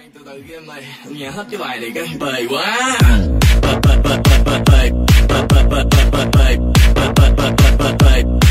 khoan từ từ game mày nhà hết cái bài này cái bề quá bề bề bề bề bề bề bề bề bề bề bề bề bề bề bề bề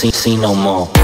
see, see, no more.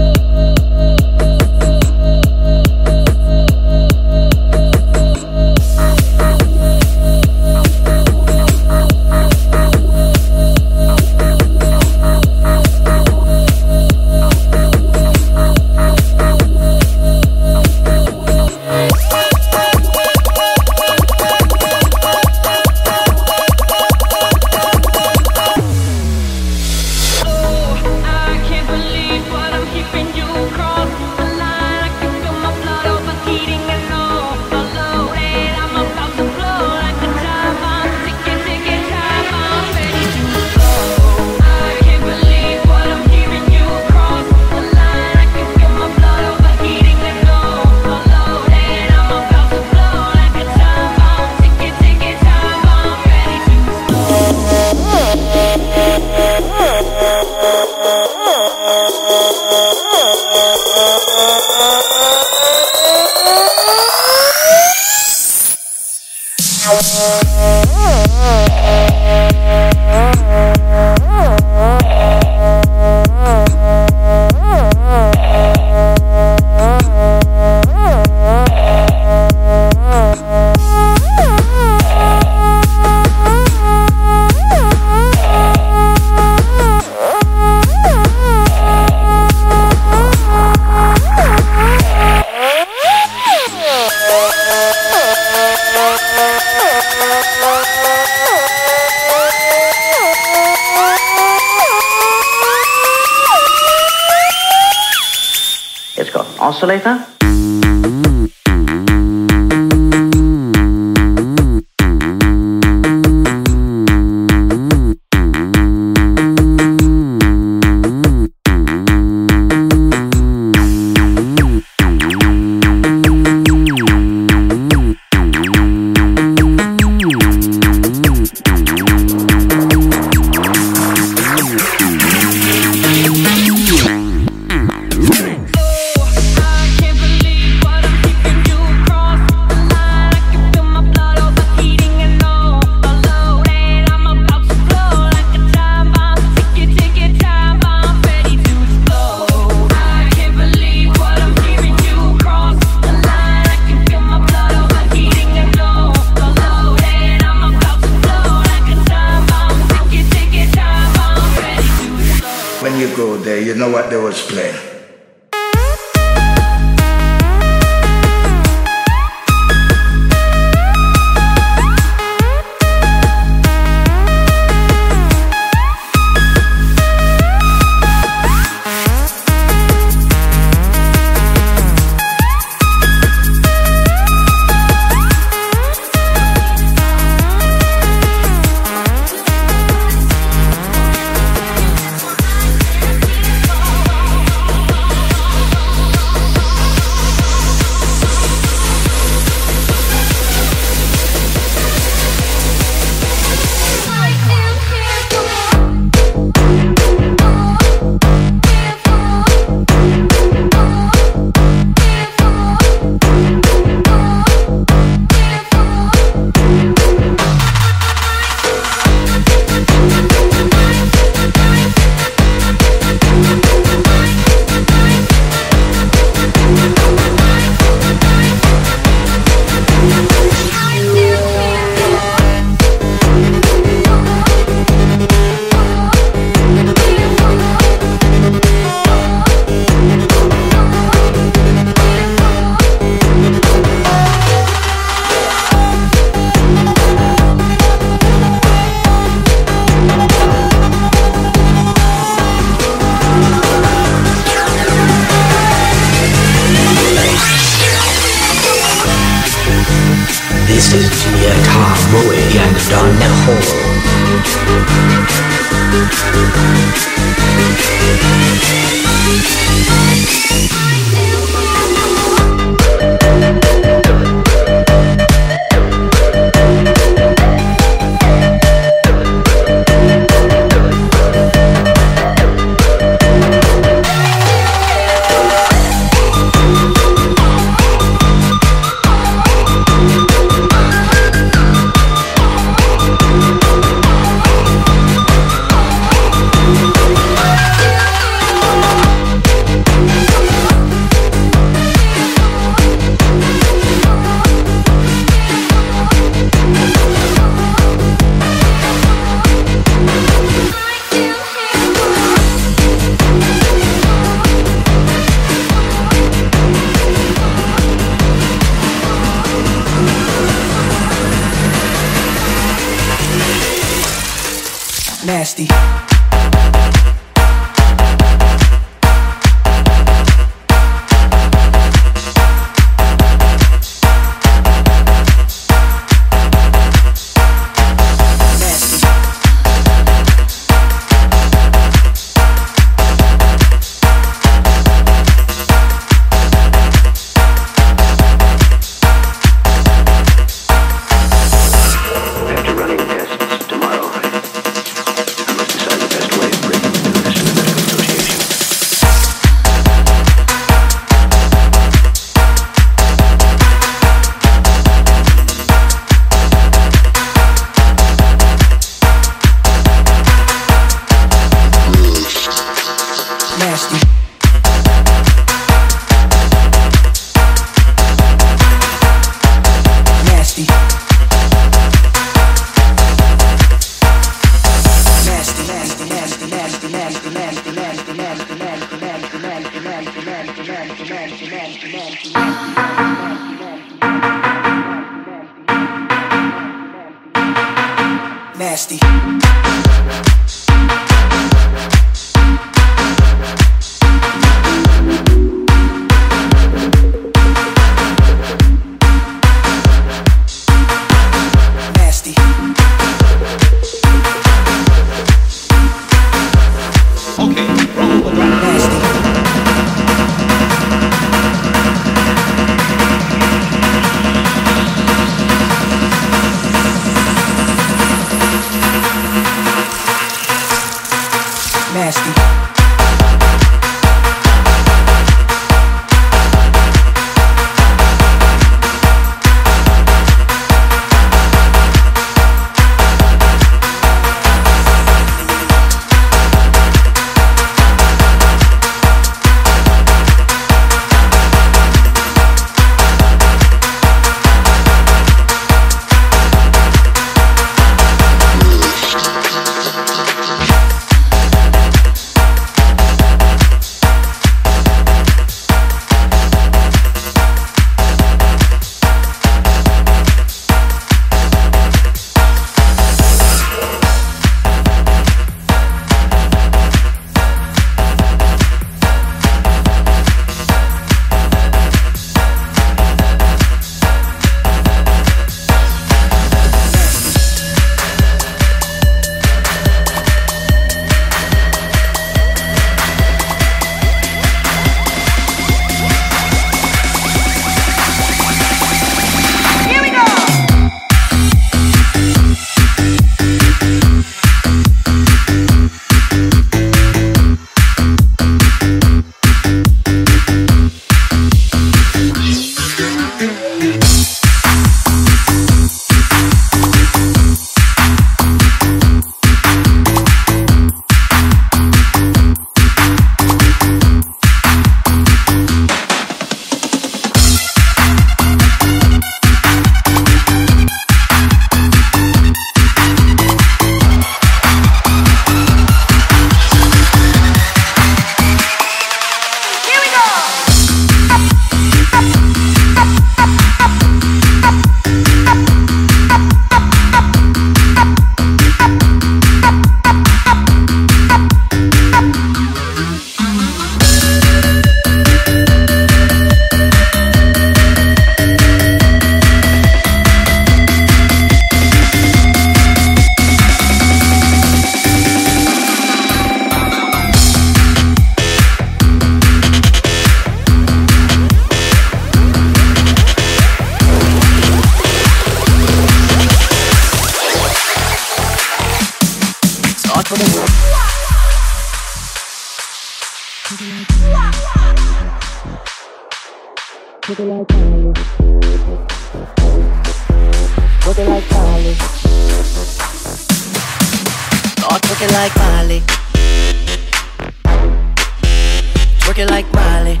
twerking like Miley.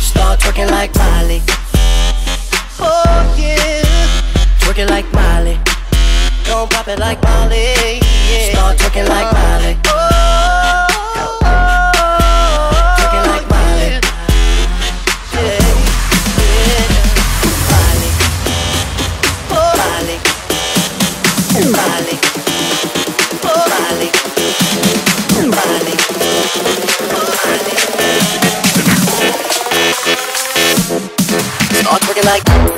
Start twerking like Miley. Oh yeah. Twerking like Miley. Don't pop it like Miley. Yeah. Start twerking like Miley. Oh. like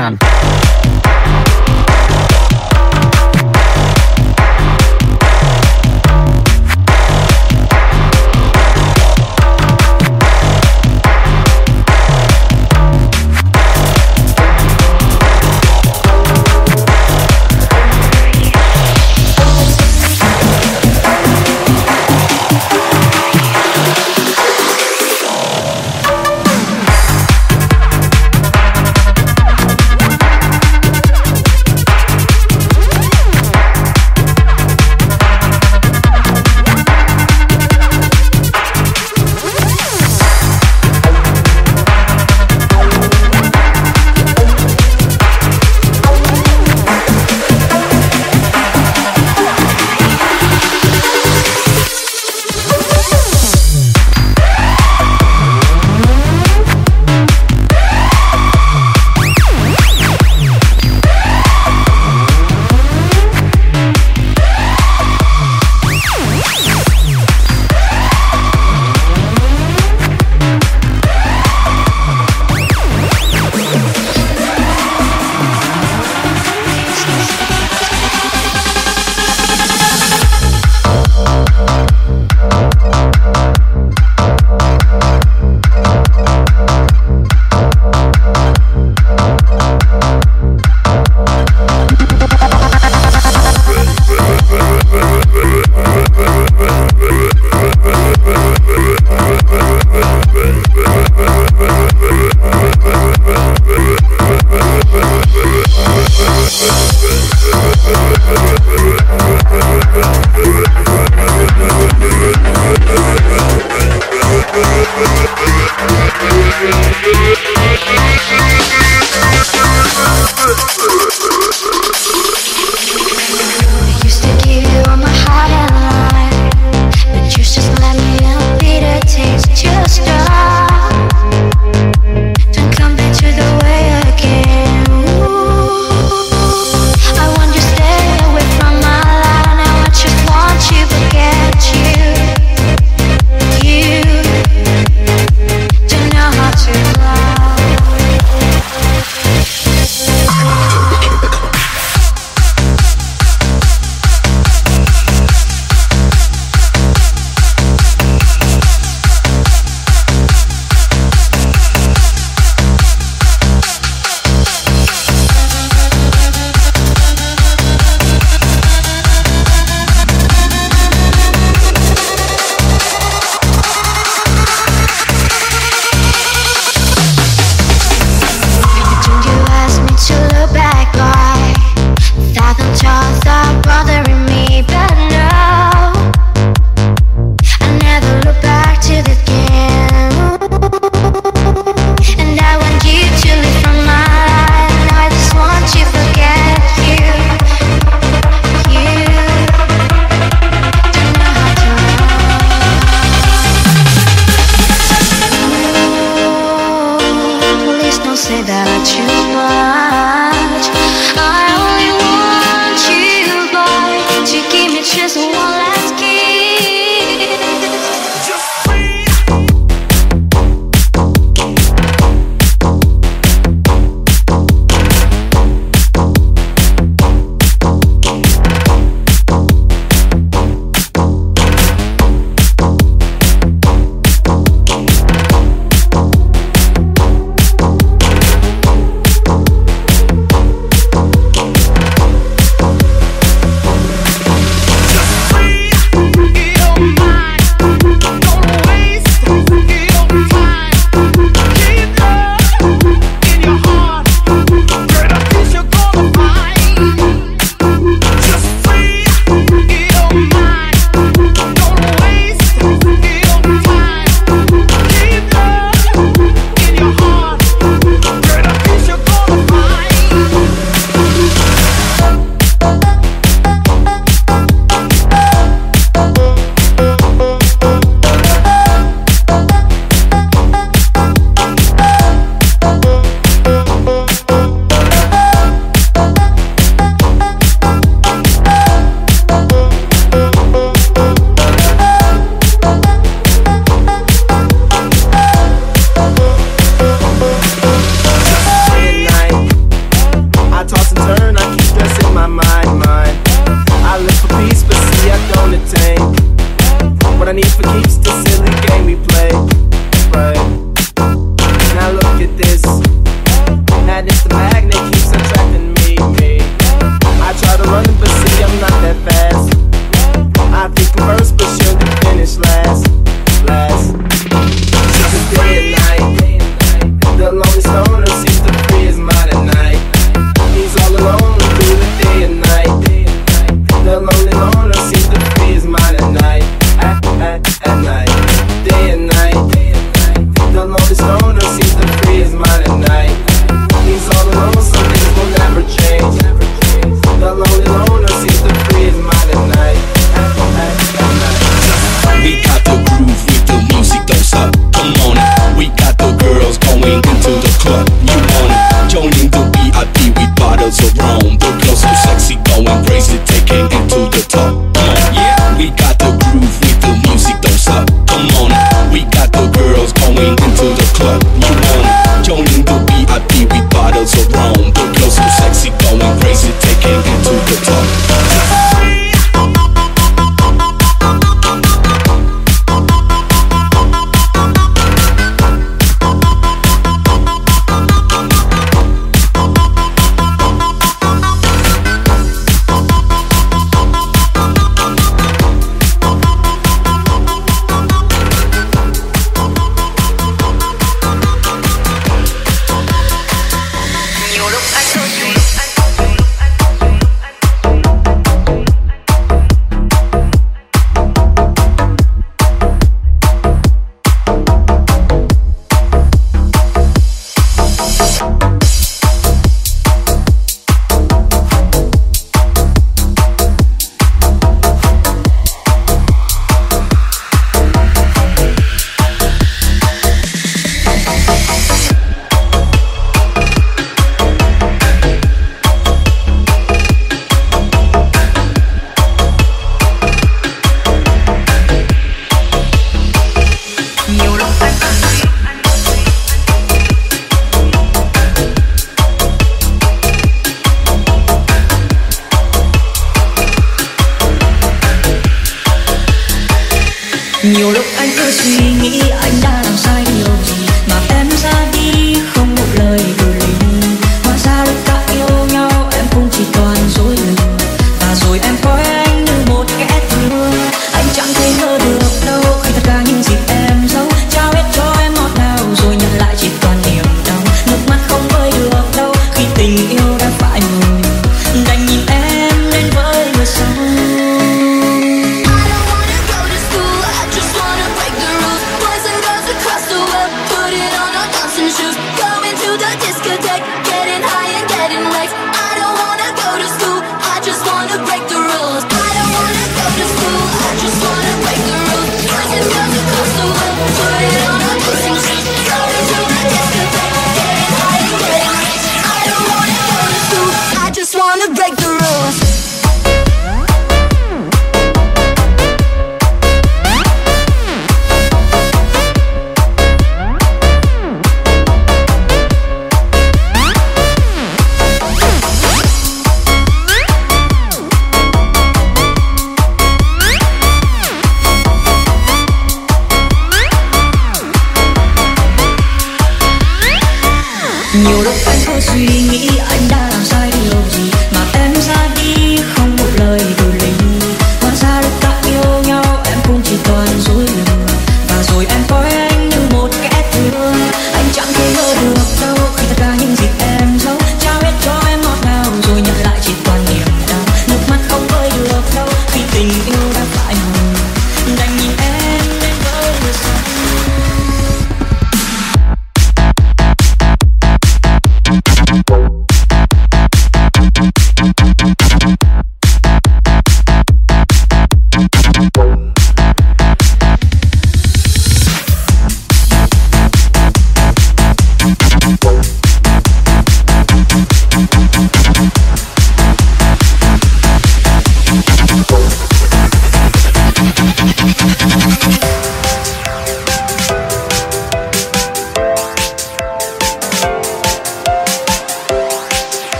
feeling